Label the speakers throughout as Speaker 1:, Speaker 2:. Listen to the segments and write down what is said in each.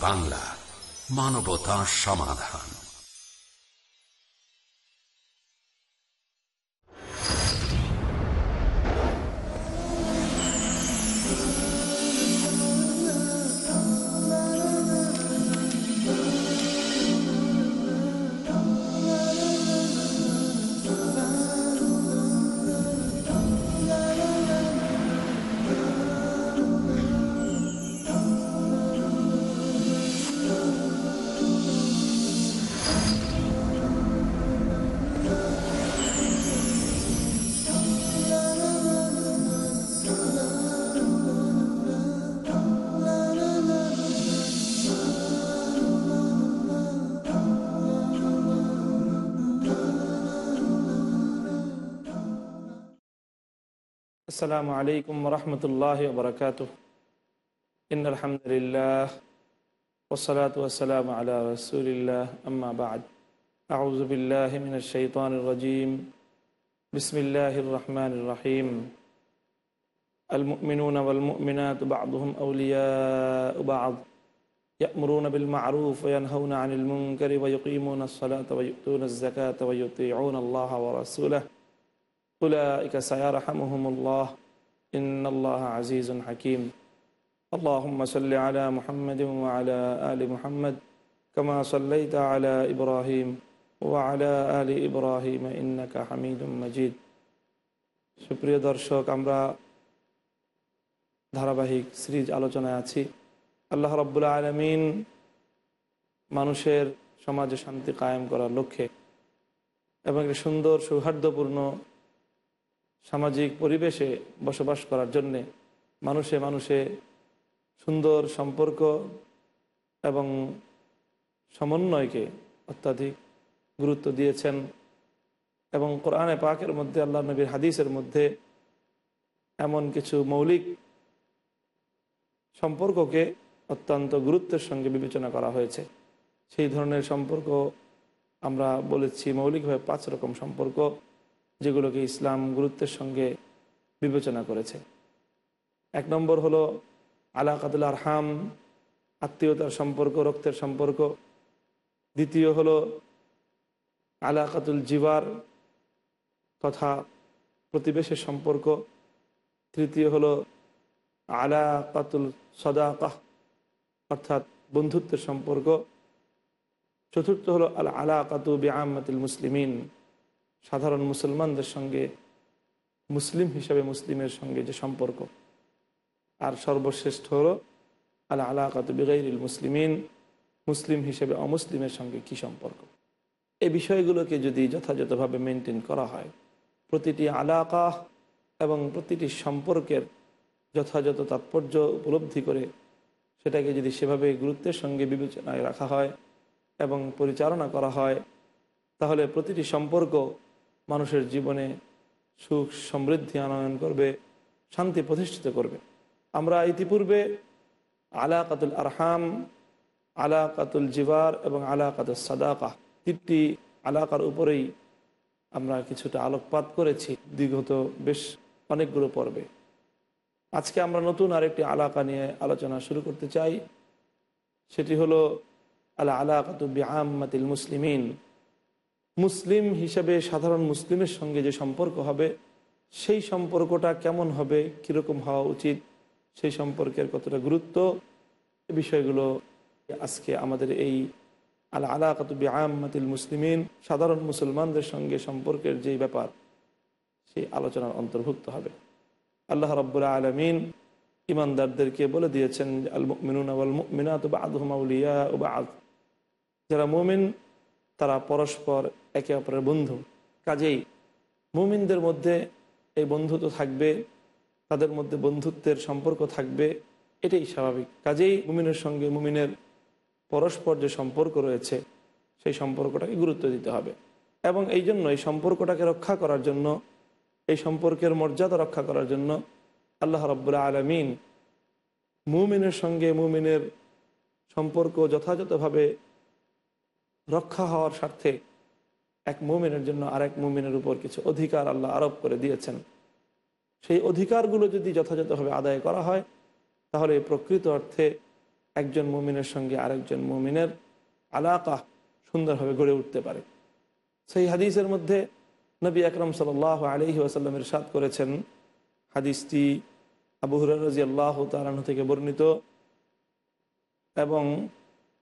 Speaker 1: বাংলা মানবতা সমাধান।
Speaker 2: السلام عليكم ورحمة الله وبركاته. إن الحمد لله والصلاة والسلام على رسول الله. أما بعد أعوذ بالله من الشيطان الرجيم. بسم الله الرحمن الرحيم. المؤمنون والمؤمنات بعضهم أولياء بعض يأمرون بالمعروف وينهون عن المنكر ويقيمون الصلاة ويؤتون الزكاة ويطيعون الله ورسوله. أولئك سيرحمهم الله إن الله عزيز حكيم اللهم صل على محمد وعلى آل محمد كما صليت على إبراهيم وعلى آل إبراهيم إنك حميد مجيد সুপ্রিয় দর্শক আমরা ধারাবাহিক সিরিজ আলোচনায় আছি আল্লাহ রব্বুল্লা আলমিন মানুষের সমাজে শান্তি কায়েম করার লক্ষ্যে এবং একটি সুন্দর সৌহার্দ্যপূর্ণ সামাজিক পরিবেশে বসবাস করার জন্যে মানুষে মানুষে সুন্দর সম্পর্ক এবং সমন্বয়কে অত্যাধিক গুরুত্ব দিয়েছেন এবং কোরআনে পাকের মধ্যে আল্লাহ নবীর হাদিসের মধ্যে এমন কিছু মৌলিক সম্পর্ককে অত্যন্ত গুরুত্বের সঙ্গে বিবেচনা করা হয়েছে। সেই ধরনের সম্পর্ক আমরা বলেছি মৌলিকভাবে পাঁচ রকম সম্পর্ক। যেগুলোকে ইসলাম গুরুত্বের সঙ্গে বিবেচনা করেছে। এক নম্বর হলো আলাকাতুল আরহাম, আত্মীয়তার সম্পর্ক, রক্তের সম্পর্ক। দ্বিতীয় হলো আলাকাতুল জিবার তথা প্রতিবেশের সম্পর্ক। তৃতীয় হলো আলাকাতুল সদাকাহ অর্থাৎ বন্ধুত্বের সম্পর্ক। চতুর্থ হলো আল আলাকাতু বিআমাতুল মুসলিমিন সাধারণ মুসলমানদের সঙ্গে, মুসলিম হিসাবে মুসলিমের সঙ্গে যে সম্পর্ক। আর সর্বশ্রেষ্ঠ হল আলা আলাকাত বেগাইল মুসলিমিন, মুসলিম হিসেবে অমুসলিমের সঙ্গে কি সম্পর্ক? এই বিষয়গুলোকে যদি যথাযথভাবে মেনটেন করা হয়, প্রতিটি আলাকা এবং প্রতিটি সম্পর্কের যথাযথ তাৎপর্য উপলব্ধি করে সেটাকে যদি সেভাবে গুরুত্বের সঙ্গে বিবেচনায় রাখা হয় এবং পরিচালনা করা হয়, তাহলে প্রতিটি সম্পর্ক মানুষের জীবনে সুখ, সমৃদ্ধি আনয়ন করবে, শান্তি প্রতিষ্ঠিত করবে। আমরা ইতিপূর্বে আলাকাতুল আরহাম, আলাকাতুল জিবার এবং আলা কাতুল সাদাকা তিনটি আলাকার উপরেই আমরা কিছুটা আলোকপাত করেছি বিগত বেশ অনেকগুলো পর্বে। আজকে আমরা নতুন আরেকটি আলাকা নিয়ে আলোচনা শুরু করতে চাই। সেটি হলো আলা আলাকাতু বিআমাতিল মুসলিমিন। মুসলিম হিসেবে সাধারণ মুসলিমের সঙ্গে যে সম্পর্ক হবে, সেই সম্পর্কটা কেমন হবে, কীরকম হওয়া উচিত, সেই সম্পর্কের কতটা গুরুত্ব বিষয়গুলো আজকে আমাদের এই আলা আলাকাতুবি আহমাতিল মুসলিমিন, সাধারণ মুসলমানদের সঙ্গে সম্পর্কের যেই ব্যাপার, সেই আলোচনার অন্তর্ভুক্ত হবে। আল্লাহ রব্বুল্লা আলমিন ইমানদারদেরকে বলে দিয়েছেন আল মিনুন আল মিনাত বা আদহমাউলিয়া বা যারা মোমিন, তারা পরস্পর একে অপরের বন্ধু। কাজেই মুমিনদের মধ্যে এই বন্ধুত্ব থাকবে, তাদের মধ্যে বন্ধুত্বের সম্পর্ক থাকবে, এটাই স্বাভাবিক। কাজেই মুমিনের সঙ্গে মুমিনের পরস্পর যে সম্পর্ক রয়েছে, সেই সম্পর্কটাকে গুরুত্ব দিতে হবে। এবং এই জন্য এই সম্পর্কটাকে রক্ষা করার জন্য, এই সম্পর্কের মর্যাদা রক্ষা করার জন্য আল্লাহ রব্বুল্লা আলমিন মুমিনের সঙ্গে মুমিনের সম্পর্ক যথাযথভাবে রক্ষা হওয়ার স্বার্থে এক মুমিনের জন্য আরেক মুমিনের উপর কিছু অধিকার আল্লাহ আরোপ করে দিয়েছেন। সেই অধিকারগুলো যদি যথাযথভাবে আদায় করা হয়, তাহলে প্রকৃত অর্থে একজন মুমিনের সঙ্গে আরেকজন মুমিনের আলাকা সুন্দরভাবে গড়ে উঠতে পারে। সেই হাদিসের মধ্যে নবী আকরম সাল আলহি ওয়াসাল্লামের সাদ করেছেন। হাদিসটি আবু হুরাজি আল্লাহ তালাহ থেকে বর্ণিত এবং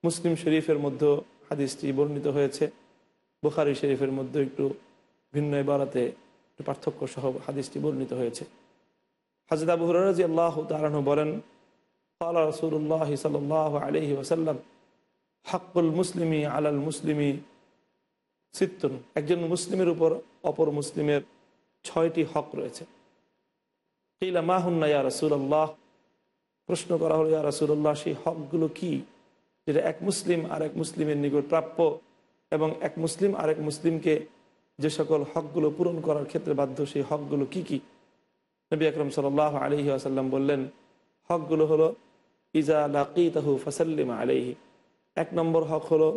Speaker 2: মুসলিম শরীফের মধ্যে হাদিসটি বর্ণিত হয়েছে। বুখারি শরীফের মধ্যে একটু ভিন্ন এবারাতে পার্থক্য সহ হাদিসটি বর্ণিত হয়েছে। হাজরত আবু হুরাজি আল্লাহ তালাহ বলেন আল্লাহ রসুল্লাহ সাল আলহি ওসাল্লাম হাক্কুল মুসলিমি আলাল মুসলিমি সিত্তুন একজন মুসলিমের উপর অপর মুসলিমের ছয়টি হক রয়েছে। কিলা মাহুন্না ইয়া রসুল্লাহ প্রশ্ন করা হলো, ইয়া রসুল্লাহ সেই হকগুলো কি? যেটা এক মুসলিম আর এক মুসলিমের নিকট প্রাপ্য এবং এক মুসলিম আর এক মুসলিমকে যে সকল হকগুলো পূরণ করার ক্ষেত্রে বাধ্য, সেই হকগুলো কি কি? নবী আকরম সাল আলহি আসাল্লাম বললেন, হকগুলো হলো, ইজা লাকি তাহু ফাসাল্লিমা আলহি এক নম্বর হক হলো,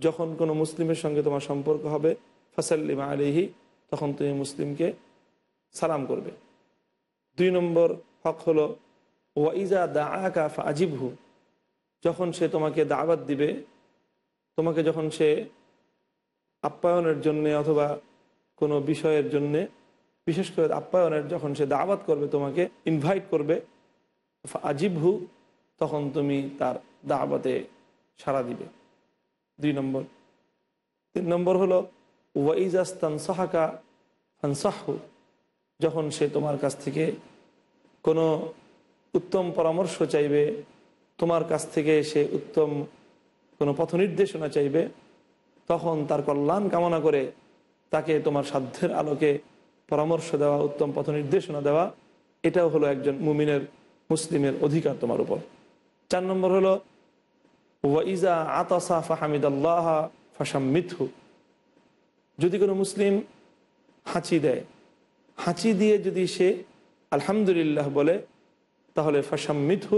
Speaker 2: যখন কোনো মুসলিমের সঙ্গে তোমার সম্পর্ক হবে, ফাসাল্লিমা আলিহি তখন তুমি মুসলিমকে সালাম করবে। দুই নম্বর হক হলো ওয়াইজা দা আকা আজিবহু যখন সে তোমাকে দাওয়াত দিবে, তোমাকে যখন সে আপ্যায়নের জন্যে অথবা কোনো বিষয়ের জন্যে, বিশেষ করে আপ্যায়নের যখন সে দাওয়াত করবে তোমাকে ইনভাইট করবে আজিবহু তখন তুমি তার দাওয়াতে সাড়া দিবে। দুই নম্বর। তিন নম্বর হলো ওয়াইজাস্তান সাহাকা ফানসাহু যখন সে তোমার কাছ থেকে কোনো উত্তম পরামর্শ চাইবে, তোমার কাছ থেকে সে উত্তম কোনো পথ নির্দেশনা চাইবে তখন তার কল্যাণ কামনা করে তাকে তোমার সাধ্যের আলোকে পরামর্শ দেওয়া, উত্তম পথ নির্দেশনা দেওয়া, এটাও হলো একজন মুমিনের, মুসলিমের অধিকার তোমার উপর। চার নম্বর হলো ওয়াইজা আতাসা ফাহামিদ আল্লাহ ফাসাম্মিথু যদি কোনো মুসলিম হাঁচি দেয়, হাঁচি দিয়ে যদি সে আলহামদুলিল্লাহ বলে, তাহলে ফাসাম্মিথু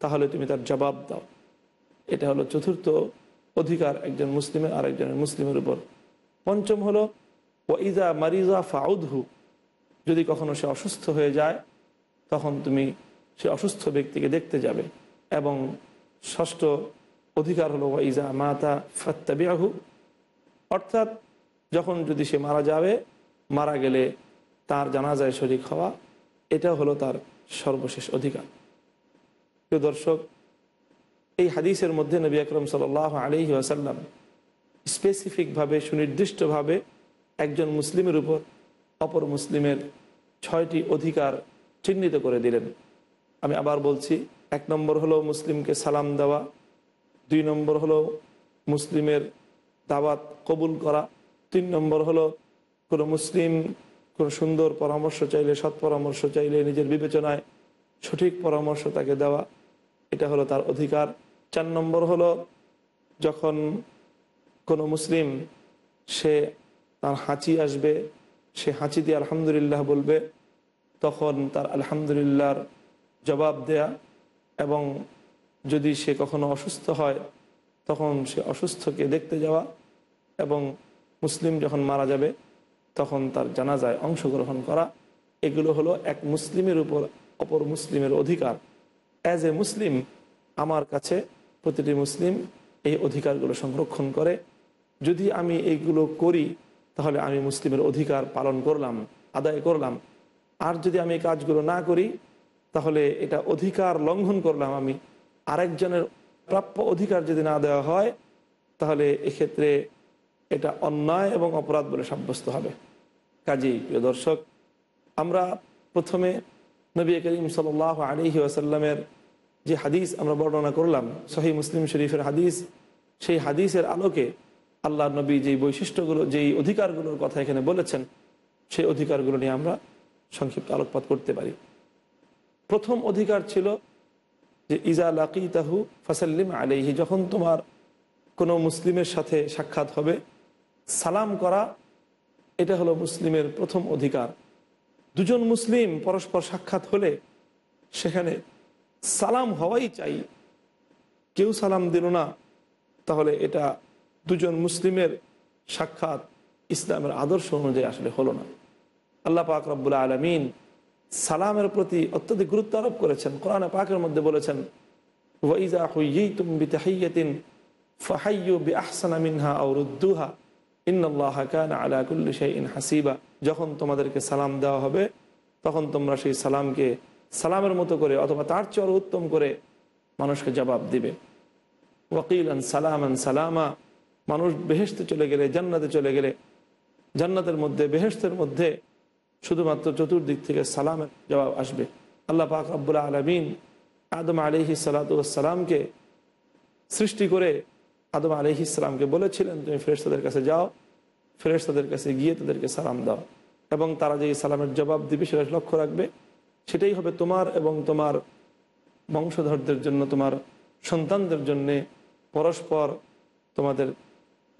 Speaker 2: তাহলে তুমি তার জবাব দাও। এটা হলো চতুর্থ অধিকার একজন মুসলিমের আর একজনের মুসলিমের উপর। পঞ্চম হলো, ওয়াইজা মারিজা ফাউদহু। যদি কখনো সে অসুস্থ হয়ে যায়, তখন তুমি সে অসুস্থ ব্যক্তিকে দেখতে যাবে এবং ষষ্ঠ অধিকার হলো ওয়াইজা মাতা ফাত্তাবিয়াহু অর্থাৎ যখন যদি সে মারা যাবে, মারা গেলে তার জানাজায় শরিক হওয়া, এটা হলো তার সর্বশেষ অধিকার। প্রিয় দর্শক এই হাদিসের মধ্যে নবী আকরম সাল আলহি আসাল্লাম স্পেসিফিকভাবে সুনির্দিষ্টভাবে একজন মুসলিমের উপর অপর মুসলিমের ছয়টি অধিকার চিহ্নিত করে দিলেন। আমি আবার বলছি, এক নম্বর হলো মুসলিমকে সালাম দেওয়া, দুই নম্বর হলো মুসলিমের দাওয়াত কবুল করা, তিন নম্বর হলো কোনো মুসলিম কোনো সুন্দর পরামর্শ চাইলে, সৎ পরামর্শ চাইলে নিজের বিবেচনায় সঠিক পরামর্শ তাকে দেওয়া, এটা হলো তার অধিকার। চার নম্বর হলো যখন কোনো মুসলিম সে তার হাঁচি আসবে, সে হাঁচি দিয়ে আলহামদুলিল্লাহ বলবে, তখন তার আলহামদুলিল্লাহর জবাব দেয়া এবং যদি সে কখনো অসুস্থ হয়, তখন সে অসুস্থকে দেখতে যাওয়া এবং মুসলিম যখন মারা যাবে, তখন তার জানাজায় অংশগ্রহণ করা। এগুলো হলো এক মুসলিমের উপর, অপর মুসলিমের অধিকার। অ্যাজ এ মুসলিম আমার কাছে প্রতিটি মুসলিম এই অধিকারগুলো সংরক্ষণ করে। যদি আমি এইগুলো করি, তাহলে আমি মুসলিমের অধিকার পালন করলাম, আদায় করলাম। আর যদি আমি এই কাজগুলো না করি, তাহলে এটা অধিকার লঙ্ঘন করলাম আমি। আরেকজনের প্রাপ্য অধিকার যদি না দেওয়া হয়, তাহলে এক্ষেত্রে এটা অন্যায় এবং অপরাধ বলে সাব্যস্ত হবে। কাজেই প্রিয় দর্শক, আমরা প্রথমে নবী করিম সাল আলিহি আসাল্লামের যে হাদিস আমরা বর্ণনা করলাম সহি মুসলিম শরীফের হাদিস, সেই হাদিসের আলোকে আল্লাহ নবী যেই বৈশিষ্ট্যগুলো, যেই অধিকারগুলোর কথা এখানে বলেছেন, সেই অধিকারগুলো নিয়ে আমরা সংক্ষিপ্ত আলোকপাত করতে পারি। প্রথম অধিকার ছিল যে, ইজা লাকি তাহু ফাসাল্লিম আলিহি যখন তোমার কোনো মুসলিমের সাথে সাক্ষাৎ হবে, সালাম করা, এটা হলো মুসলিমের প্রথম অধিকার। দুজন মুসলিম পরস্পর সাক্ষাৎ হলে সেখানে সালাম হওয়াই চাই। কেউ সালাম দিল না, তাহলে এটা দুজন মুসলিমের সাক্ষাৎ ইসলামের আদর্শ অনুযায়ী আসলে হলো না। আল্লাহ পাক রব্বুল্লা আলমিন সালামের প্রতি অত্যধিক গুরুত্ব আরোপ করেছেন। কোরআনে পাকের মধ্যে বলেছেন, ওয়াইজা হুইয়িতুম বিতাহিয়াতিন ফাহাইয়ু বিআহসানা মিনহা আও রুদ্দুহা। ইন্নাল্লাহা কানা আলা কুল্লি শাইইন হাসিবা। যখন তোমাদেরকে সালাম দেওয়া হবে, তখন তোমরা সেই সালামকে সালামের মতো করে অথবা তার চর উত্তম করে মানুষকে জবাব দিবে। ওয়াকিলান সালামান সালামা। মানুষ বেহেশতে চলে গেলে, জান্নাতে চলে গেলে, জান্নাতের মধ্যে, বেহেশতের মধ্যে শুধুমাত্র চতুর্দিক থেকে সালামের জবাব আসবে। আল্লাহ পাক রব্বুল আলমিন আদম আলিহি সালাতামকে সৃষ্টি করে আদম আলিহি ইসলামকে বলেছিলেন, তুমি ফেরেস্তাদের কাছে যাও ফেরেস্তাদের কাছে গিয়ে তাদেরকে সালাম দাও। এবং তারা যে সালামের জবাব দিবে সেটা লক্ষ্য রাখবে। সেটাই হবে তোমার এবং তোমার বংশধরদের জন্য, তোমার সন্তানদের জন্যে পরস্পর তোমাদের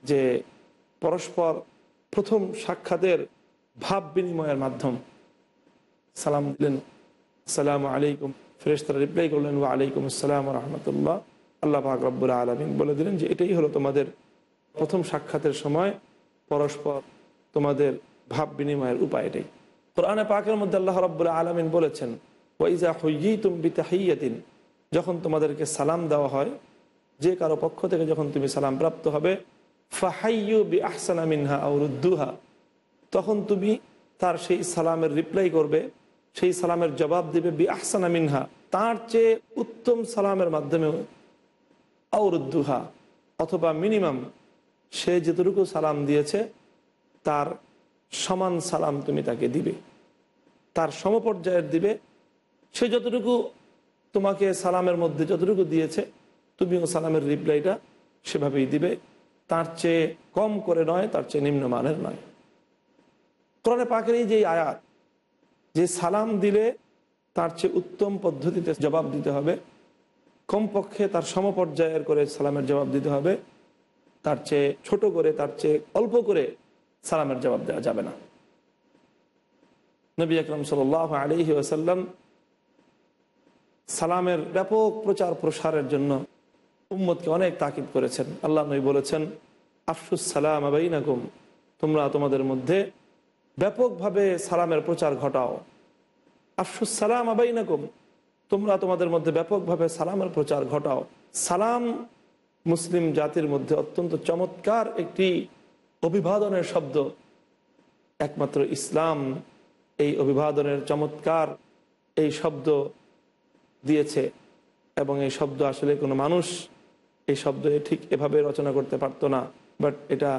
Speaker 2: যে পরস্পর প্রথম সাক্ষাতের ভাব বিনিময়ের মাধ্যম। সালাম দিলেন। সালাম আলাইকুম। ফেরেস্তারা রিপ্লাই করলেন, ওয়া আলাইকুম আসসালাম রহমতুল্লাহ। আল্লাহ পাক রব্বুল আলমিন বলে দিলেন যে এটাই হলো তোমাদের প্রথম সাক্ষাতের সময় পরস্পর তোমাদের ভাব বিনিময়ের উপায় এটাই। কোরআনে পাকের মধ্যে আল্লাহ রব্বুল আলমিন বলেছেন, ওয়াইজা হইয়ি তুম বিতাহিয়াতিন যখন তোমাদেরকে সালাম দেওয়া হয়, যে কারও পক্ষ থেকে যখন তুমি সালাম প্রাপ্ত হবে, ফাহাইয়ু বি আহসানা মিনহা আউরুদ্দুহা তখন তুমি তার সেই সালামের রিপ্লাই করবে, সেই সালামের জবাব দেবে বি আহসানা মিনহা তার চেয়ে উত্তম সালামের মাধ্যমে আউরুদ্দুহা অথবা মিনিমাম সে যেতটুকু সালাম দিয়েছে, তার সমান সালাম তুমি তাকে দিবে। তার সমপর্যায়ের দিবে। সে যতটুকু তোমাকে সালামের মধ্যে যতটুকু দিয়েছে, তুমিও সালামের রিপ্লাইটা সেভাবেই দিবে। তার চেয়ে কম করে নয়, তার চেয়ে নিম্নমানের নয়। কোরআনে পাকের এই যে আয়াত, যে সালাম দিলে তার চেয়ে উত্তম পদ্ধতিতে জবাব দিতে হবে। কমপক্ষে তার সমপর্যায়ের করে সালামের জবাব দিতে হবে। তার চেয়ে ছোট করে, তার চেয়ে অল্প করে সালামের জবাব দেওয়া যাবে না। নবী আকরম সাল আলহি আসাল্লাম সালামের ব্যাপক প্রচার প্রসারের জন্য উম্মদকে অনেক তাকিদ করেছেন। আল্লাহ নবী বলেছেন, আফসুস সালাম আবাইনাকুম তোমরা তোমাদের মধ্যে ব্যাপকভাবে সালামের প্রচার ঘটাও। আফসুস সালাম আবাইনাকুম তোমরা তোমাদের মধ্যে ব্যাপকভাবে সালামের প্রচার ঘটাও। সালাম মুসলিম জাতির মধ্যে অত্যন্ত চমৎকার একটি অভিবাদনের শব্দ। একমাত্র ইসলাম এই অভিবাদনের চমৎকার এই শব্দ দিয়েছে এবং এই শব্দ আসলে কোনো মানুষ এই শব্দ ঠিক এভাবে রচনা করতে পারতো না। বাট এটা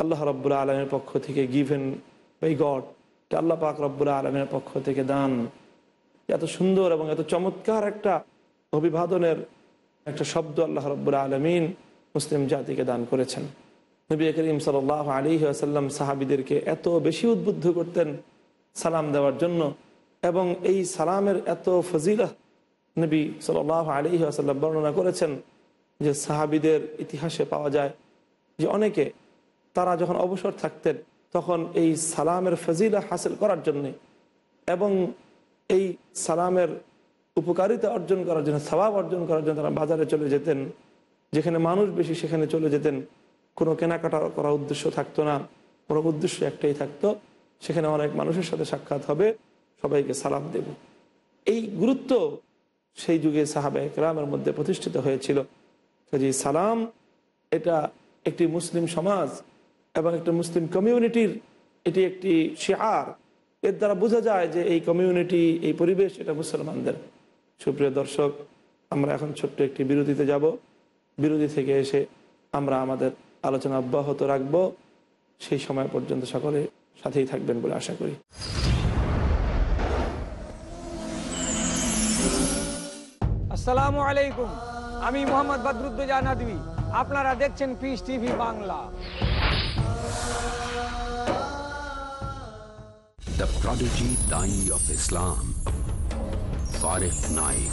Speaker 2: আল্লাহ রব্বুল্লা আলমের পক্ষ থেকে গিভেন বাই গড আল্লাহ পাক রব্বুল্লা আলমের পক্ষ থেকে দান। এত সুন্দর এবং এত চমৎকার একটা অভিবাদনের একটা শব্দ আল্লাহ রব্বুল্লা আলমিন মুসলিম জাতিকে দান করেছেন। নবী করিম সাল আলী আসাল্লাম সাহাবিদেরকে এত বেশি উদ্বুদ্ধ করতেন সালাম দেওয়ার জন্য এবং এই সালামের এত ফজিলা নবী সাল আলী আসাল্লাম বর্ণনা করেছেন যে সাহাবিদের ইতিহাসে পাওয়া যায় যে অনেকে তারা যখন অবসর থাকতেন তখন এই সালামের ফজিলা হাসিল করার জন্যে এবং এই সালামের উপকারিতা অর্জন করার জন্য স্বভাব অর্জন করার জন্য তারা বাজারে চলে যেতেন, যেখানে মানুষ বেশি সেখানে চলে যেতেন। কোনো কেনাকাটা করার উদ্দেশ্য থাকতো না, কোনো উদ্দেশ্য একটাই থাকতো, সেখানে অনেক মানুষের সাথে সাক্ষাৎ হবে, সবাইকে সালাম দেব। এই গুরুত্ব সেই যুগে সাহাবে একরামের মধ্যে প্রতিষ্ঠিত হয়েছিল। কাজে সালাম এটা একটি মুসলিম সমাজ এবং একটা মুসলিম কমিউনিটির এটি একটি শেয়ার। এর দ্বারা বোঝা যায় যে এই কমিউনিটি, এই পরিবেশ এটা মুসলমানদের। সুপ্রিয় দর্শক, আমরা এখন ছোট্ট একটি বিরতিতে যাব। বিরতি থেকে এসে আমরা আমাদের আলোচনা অব্যাহত রাখব। সেই সময় পর্যন্ত সকলে সাথেই থাকবেন বলে আশা করি।
Speaker 3: আসসালামু আলাইকুম। আমি মোহাম্মদ বদরুদ্দোজা নদী আপনারা দেখছেন Peace TV Bangla.
Speaker 1: The prodigy Dai of Islam, Farid Naik.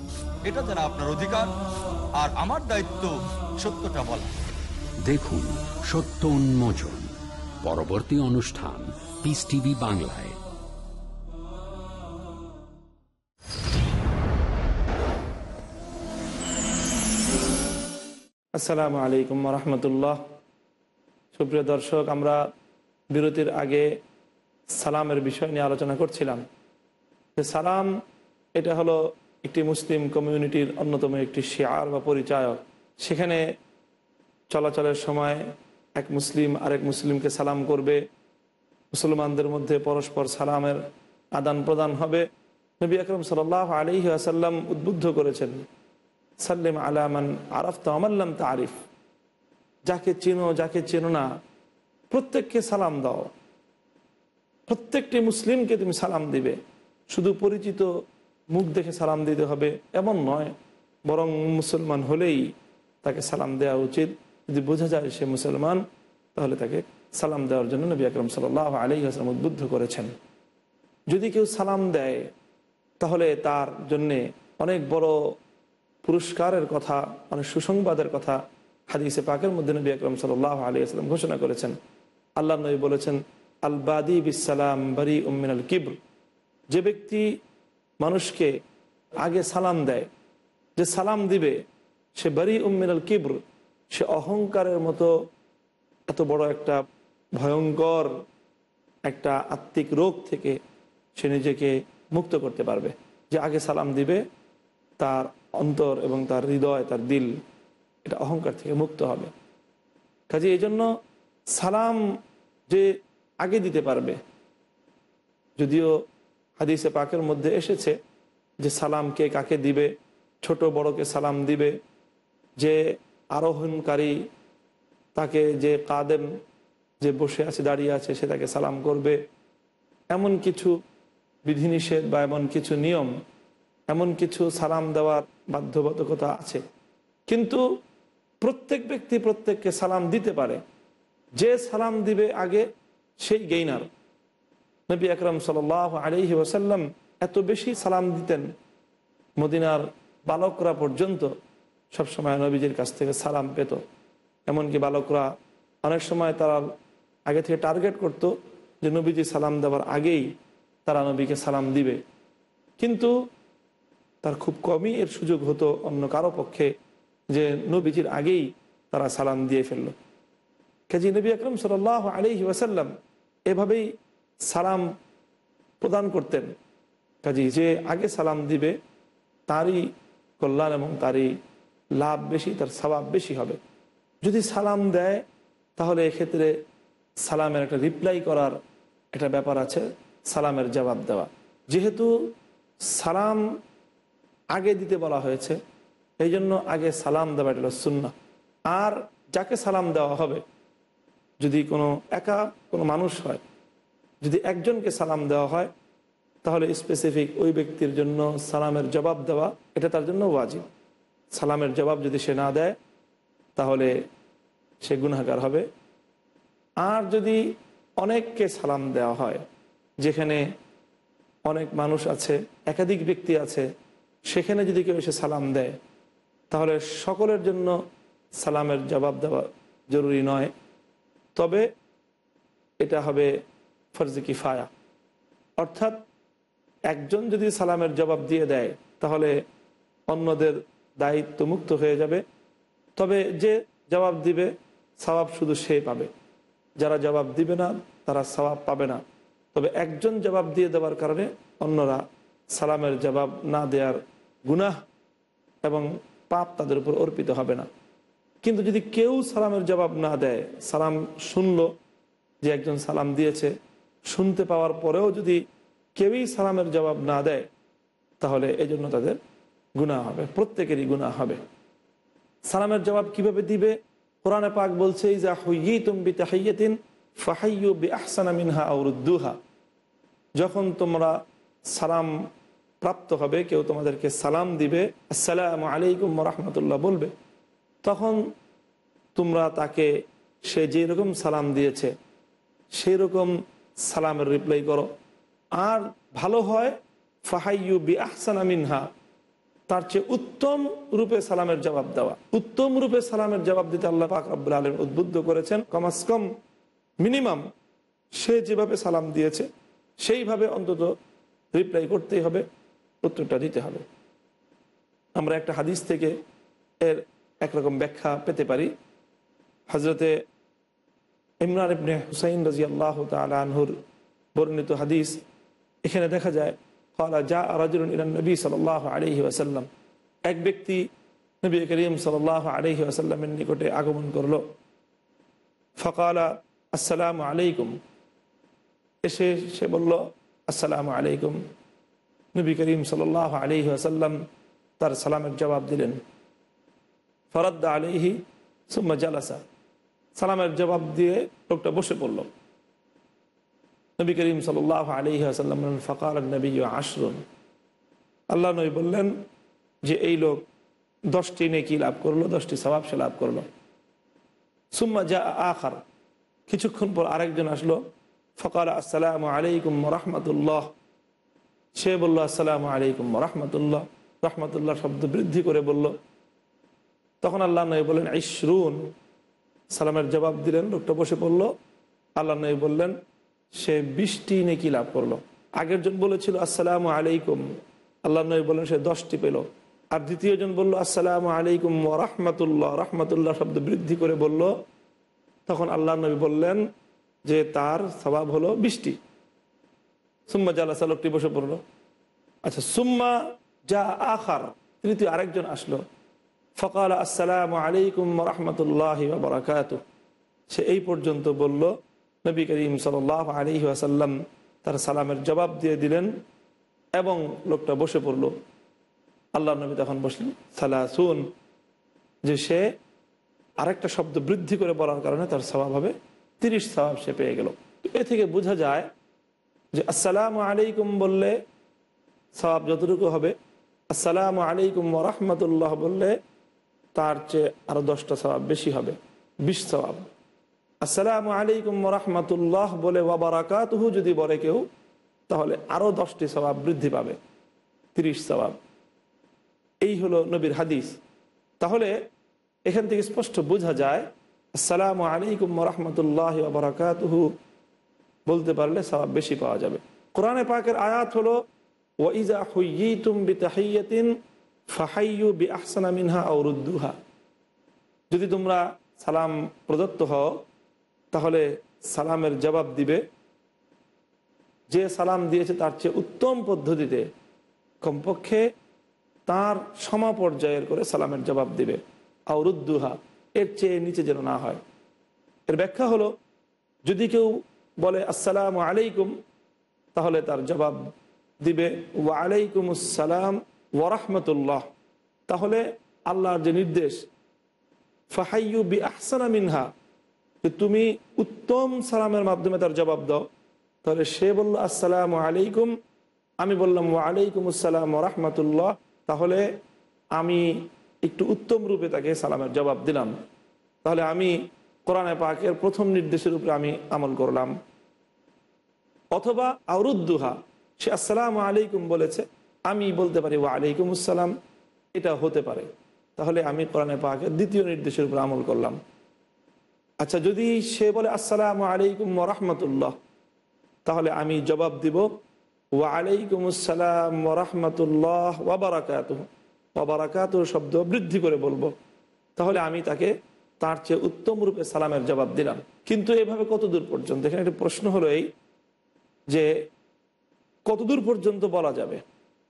Speaker 4: এটা যারা আপনার অধিকার আর আমার দায়িত্ব সত্যটা বলা।
Speaker 1: দেখুন সত্য উন্মোচন পরবর্তী অনুষ্ঠান পিস টিভি বাংলায়।
Speaker 2: আসসালামু আলাইকুম রহমতুল্লাহ। সুপ্রিয় দর্শক আমরা বিরতির আগে সালামের বিষয় নিয়ে আলোচনা করছিলাম। সালাম এটা হলো একটি মুসলিম কমিউনিটির অন্যতম একটি শেয়ার বা পরিচায়ক। সেখানে চলাচলের সময় এক মুসলিম আরেক মুসলিমকে সালাম করবে। মুসলমানদের মধ্যে পরস্পর সালামের আদান প্রদান হবে। নবী আকরম সাল আলহি আসাল্লাম উদ্বুদ্ধ করেছেন, সাল্লিম আলামান আরফ তো আমাল্লাম তা আরিফ যাকে চেনো যাকে চেনো না, প্রত্যেককে সালাম দাও। প্রত্যেকটি মুসলিমকে তুমি সালাম দিবে। শুধু পরিচিত মুখ দেখে সালাম দিতে হবে, এমন নয়। বরং মুসলমান হলেই তাকে সালাম দেওয়া উচিত। যদি বোঝা যায় সে মুসলমান, তাহলে তাকে সালাম দেওয়ার জন্য নবী আকরম সাল আলী আসলাম উদ্বুদ্ধ করেছেন। যদি কেউ সালাম দেয়, তাহলে তার জন্যে অনেক বড় পুরস্কারের কথা, অনেক সুসংবাদের কথা হাদিসে পাকের মধ্যে নবী আকরম সাল আলী আসলাম ঘোষণা করেছেন। আল্লাহ নবী বলেছেন, আল বাদি বিসালাম বারি উম্মিন আল কিবর। যে ব্যক্তি মানুষকে আগে সালাম দেয়। যে সালাম দিবে, সে বারি উম্মিন আল কিবর, সে অহংকারের মতো এত বড় একটা ভয়ঙ্কর একটা আত্মিক রোগ থেকে সে নিজেকে মুক্ত করতে পারবে। যে আগে সালাম দিবে, তার অন্তর এবং তার হৃদয়, তার দিল, এটা অহংকার থেকে মুক্ত হবে। কাজে এই জন্য সালাম যে আগে দিতে পারবে, যদিও হাদিসে পাকের মধ্যে এসেছে যে সালাম কে কাকে দিবে, ছোট বড়কে সালাম দিবে, যে আরোহণকারী তাকে যে কাদেম যে বসে আছে, দাঁড়িয়ে আছে, সে তাকে সালাম করবে। এমন কিছু বিধিনিষেধ বা এমন কিছু নিয়ম, এমন কিছু সালাম দেওয়ার বাধ্যবাধকতা আছে। কিন্তু প্রত্যেক ব্যক্তি প্রত্যেককে সালাম দিতে পারে। যে সালাম দিবে আগে সেই গেইনার। নবী আকরম সাল আলহি ওসাল্লাম এত বেশি সালাম দিতেন মদিনার বালকরা পর্যন্ত সবসময় নবীজির কাছ থেকে সালাম পেত। এমনকি বালকরা অনেক সময় তারা আগে থেকে টার্গেট করত যে নবীজি সালাম দেওয়ার আগেই তারা নবীকে সালাম দিবে। কিন্তু তার খুব কমই এর সুযোগ হতো অন্য কারও পক্ষে যে নবীজির আগেই তারা সালাম দিয়ে ফেলল। কাজী নবী আকরম সাল আলি ওয়াসাল্লাম এভাবেই সালাম প্রদান করতেন। কাজী যে আগে সালাম দিবে, তারই কল্যাণ এবং তারই লাভ বেশি, তার স্বভাব বেশি হবে। যদি সালাম দেয়, তাহলে এক্ষেত্রে সালামের একটা রিপ্লাই করার একটা ব্যাপার আছে, সালামের জবাব দেওয়া। যেহেতু সালাম আগে দিতে বলা হয়েছে এই জন্য আগে সালাম দেওয়া এটা হলো সুন্না আর যাকে সালাম দেওয়া হবে, যদি কোনো একা কোনো মানুষ হয় যদি একজনকে সালাম দেওয়া হয়, তাহলে স্পেসিফিক ওই ব্যক্তির জন্য সালামের জবাব দেওয়া, এটা তার জন্য ওয়াজিব। সালামের জবাব যদি সে না দেয়, তাহলে সে গুনাগার হবে। আর যদি অনেককে সালাম দেওয়া হয়, যেখানে অনেক মানুষ আছে, একাধিক ব্যক্তি আছে, সেখানে যদি কেউ এসে সালাম দেয়, তাহলে সকলের জন্য সালামের জবাব দেওয়া জরুরি নয়। তবে এটা হবে ফরজি কিফায়া। অর্থাৎ একজন যদি সালামের জবাব দিয়ে দেয়, তাহলে অন্যদের দায়িত্ব মুক্ত হয়ে যাবে। তবে যে জবাব দিবে সবাব শুধু সে পাবে। যারা জবাব দিবে না, তারা সবাব পাবে না। তবে একজন জবাব দিয়ে দেওয়ার কারণে অন্যরা সালামের জবাব না দেওয়ার গুনাহ এবং পাপ তাদের উপর অর্পিত হবে না। কিন্তু যদি কেউ সালামের জবাব না দেয়, সালাম শুনল যে একজন সালাম দিয়েছে শুনতে পাওয়ার পরেও যদি কেউই সালামের জবাব না দেয়, তাহলে এজন্য তাদের গুনাহ হবে, প্রত্যেকেরই গুনাহ হবে। সালামের জবাব কীভাবে দিবে? কোরআনে পাক বলছে মিনহা আউরুদ্দুহা যখন তোমরা সালাম প্রাপ্ত হবে, কেউ তোমাদেরকে সালাম দিবে, আসসালামু আলাইকুম রহমতুল্লাহ বলবে, তখন তোমরা তাকে সে যেরকম সালাম দিয়েছে সেই রকম সালামের রিপ্লাই করো। আর ভালো হয়, ফাহাইয়ু বি আহসানা মিনহা, তার চেয়ে উত্তম রূপে সালামের জবাব দেওয়া। উত্তম রূপে সালামের জবাব দিতে আল্লাহ পাক রব্বুল আলম উদ্বুদ্ধ করেছেন কমাস কম মিনিমাম সে যেভাবে সালাম দিয়েছে, সেইভাবে অন্তত রিপ্লাই করতেই হবে, উত্তরটা দিতে হবে। আমরা একটা হাদিস থেকে এর একরকম ব্যাখ্যা পেতে পারি। হজরতে ইমরান ইবনে হুসাইন রাজি আল্লাহ তালহুর বর্ণিত হাদিস, এখানে দেখা যায় কলা যা রাজুল ইলান নবী সাল আলহি আসাল্লাম এক ব্যক্তি নবী করিম সাল আলহি আসাল্লামের নিকটে আগমন করল। ফকালা, আসসালামু আলাইকুম। এসে সে বলল, আসসালামু আলাইকুম। নবী করিম সাল আলহি আসাল্লাম তার সালামের জবাব দিলেন। ফরাদ্দা আলিহি সুম্মা জালাসা। সালামের জবাব দিয়ে লোকটা বসে পড়ল। নবী করিম সাল আলহি আসাল্লাম ফকাল নবী আশরুন। আল্লাহ নবী বললেন যে, এই লোক দশটি নেকি লাভ করল, দশটি স্বভাব সে লাভ করল। সুম্মা যা আখার। কিছুক্ষণ পর আরেকজন আসলো, ফকাল আসসালামু আলাইকুম রহমতুল্লাহ। সে বলল, আসসালামু আলাইকুম রহমতুল্লাহ। রহমতুল্লাহ শব্দ বৃদ্ধি করে বলল। তখন আল্লাহ নবী বললেন, ইশরুন। সালামের জবাব দিলেন, লোকটা বসে পড়ল। আল্লাহ নবী বললেন, সে বৃষ্টি নেকি লাভ করল। আগের জন বলেছিল, আসসালামু আলাইকুম। আল্লাহ নবী বললেন, সে দশটি পেল। আর দ্বিতীয় জন বলল, আসসালামু আলাইকুম রহমতুল্লাহ। রহমতুল্লাহ শব্দ বৃদ্ধি করে বলল, তখন আল্লাহ নবী বললেন যে, তার স্বভাব হলো বৃষ্টি সুম্মা জালাসা লোকটি বসে পড়ল। আচ্ছা সুম্মা যা আখার, তৃতীয় আরেকজন আসলো। ফকাল, আসসালামু আলাইকুম রহমতুল্লাহ সে এই পর্যন্ত বলল, নবী করিম সাল আলী আসাল্লাম তার সালামের জবাব দিয়ে দিলেন এবং লোকটা বসে পড়ল। আল্লাহ নবী তখন বসলেন, সালাসুন। যে সে আরেকটা শব্দ বৃদ্ধি করে বলার কারণে তার স্বভাব হবে, তিরিশ স্বভাব সে পেয়ে গেল। এ থেকে বোঝা যায় যে, আসসালামু আলাইকুম বললে স্বভাব যতটুকু হবে, আসসালামু আলাইকুম রহমতুল্লাহ বললে তার চেয়ে আরও দশটা স্বভাব বেশি হবে, বিশ স্বভাব আসসালামু আলাইকুম রহমতুল্লাহ বলে ওয়াবারাকাতহু যদি বলে কেউ, তাহলে আরও দশটি স্বভাব বৃদ্ধি পাবে, তিরিশ স্বভাব এই হলো নবীর হাদিস। তাহলে এখান থেকে স্পষ্ট বোঝা যায়, আসসালামু আলাইকুম রহমতুল্লাহ ওবরাকাতহু বলতে পারলে স্বভাব বেশি পাওয়া যাবে। কোরআনে পাকের আয়াত হলো ওয়াইজা হুইয়িতুম বিতাহিয়াতিন ফাহাইয়ু বি আহসানা মিনহা আউরুদ্দুহা যদি তোমরা সালাম প্রদত্ত হও, তাহলে সালামের জবাব দিবে। যে সালাম দিয়েছে তার চেয়ে উত্তম পদ্ধতিতে কমপক্ষে তার সমপর্যায়ের করে সালামের জবাব দিবে। আউরুদ্দুহা এর চেয়ে নিচে যেন না হয়। এর ব্যাখ্যা হলো, যদি কেউ বলে, আসসালামু আলাইকুম তাহলে তার জবাব দিবে, ওয়া আলাইকুম আসসালাম ওয়ারহমতুল্লাহ। তাহলে আল্লাহর যে নির্দেশ, ফাহাইয়ু বি আহসানা মিনহা, যে তুমি উত্তম সালামের মাধ্যমে তার জবাব দাও। তাহলে সে বলল, আসসালামু আলাইকুম। আমি বললাম ওয়া আলাইকুম আসসালাম রহমতুল্লাহ তাহলে আমি একটু উত্তম রূপে তাকে সালামের জবাব দিলাম। তাহলে আমি কোরআনে পাকের প্রথম নির্দেশের উপরে আমি আমল করলাম। অথবা আউরুদ্দুহা, সে আসসালাম আলাইকুম বলেছে। আমি বলতে পারি, ওয়া আলাইকুম আসসালাম। এটা হতে পারে। তাহলে আমি কোরআনে পাকের দ্বিতীয় নির্দেশের উপর আমল করলাম। আচ্ছা যদি সে বলে, আসসালাম আলাইকুম রহমতুল্লাহ, তাহলে আমি জবাব দিব, ওয়া আলাইকুম আসসালাম রহমতুল্লাহ ওয়াবারাকাত অবারাকাত শব্দ বৃদ্ধি করে বলব। তাহলে আমি তাকে তার চেয়ে উত্তম রূপে সালামের জবাব দিলাম। কিন্তু এভাবে কতদূর পর্যন্ত? এখানে একটা প্রশ্ন হলো এই যে কতদূর পর্যন্ত বলা যাবে?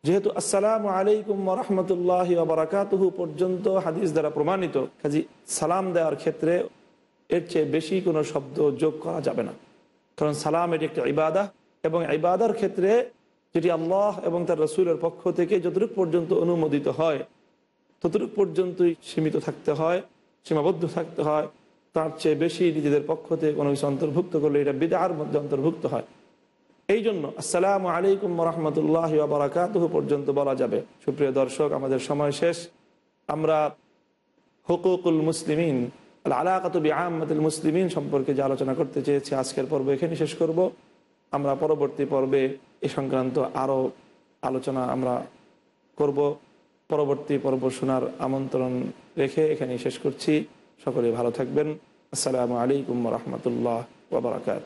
Speaker 2: যেহেতু আসসালাম আলাইকুম রহমতুল্লাহ বারাকাতুহু পর্যন্ত হাদিস দ্বারা প্রমাণিত, কাজী সালাম দেওয়ার ক্ষেত্রে এর চেয়ে বেশি কোনো শব্দ যোগ করা যাবে না। কারণ সালাম এটি একটা ইবাদা এবং ইবাদার ক্ষেত্রে যেটি আল্লাহ এবং তার রসুলের পক্ষ থেকে যতটুকু পর্যন্ত অনুমোদিত হয়, ততটুকু পর্যন্তই সীমিত থাকতে হয়, সীমাবদ্ধ থাকতে হয়, তার চেয়ে বেশি নিজেদের পক্ষ থেকে কোনো কিছু অন্তর্ভুক্ত করলে এটা বিদার মধ্যে অন্তর্ভুক্ত হয়। এই জন্য আসসালামু আলাইকুম রহমতুল্লাহ বারাকাতুহ পর্যন্ত বলা যাবে। সুপ্রিয় দর্শক, আমাদের সময় শেষ। আমরা হকুকুল মুসলিমিন আলাকাতবি আহমদুল মুসলিমিন সম্পর্কে যে আলোচনা করতে চেয়েছি, আজকের পর্ব এখানে শেষ করব। আমরা পরবর্তী পর্বে এ সংক্রান্ত আরও আলোচনা আমরা করব। পরবর্তী পর্ব শোনার আমন্ত্রণ রেখে এখানে শেষ করছি। সকলে ভালো থাকবেন। আসসালামু আলাইকুম রহমতুল্লাহ ওবরাকাত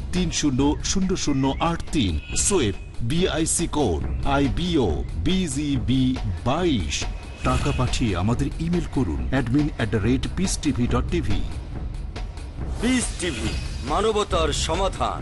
Speaker 5: তিন শূন্য শূন্য শূন্য আট তিন। Swift BIC code I BO BGB বাইশ। টাকা পাঠিয়ে আমাদের ইমেল করুন admin at the rate Peace TV
Speaker 4: dot TV মানবতার সমাধান।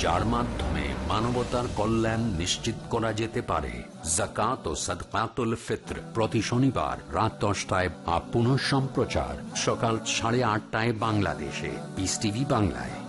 Speaker 1: যার মাধ্যমে মানবতার কল্যাণ নিশ্চিত করা যেতে পারে। জাকাত ও সদকাতুল ফিত্র প্রতি শনিবার রাত দশটায় আপ সম্প্রচার সকাল সাড়ে আটটায় বাংলাদেশে। পিস টিভি বাংলায়।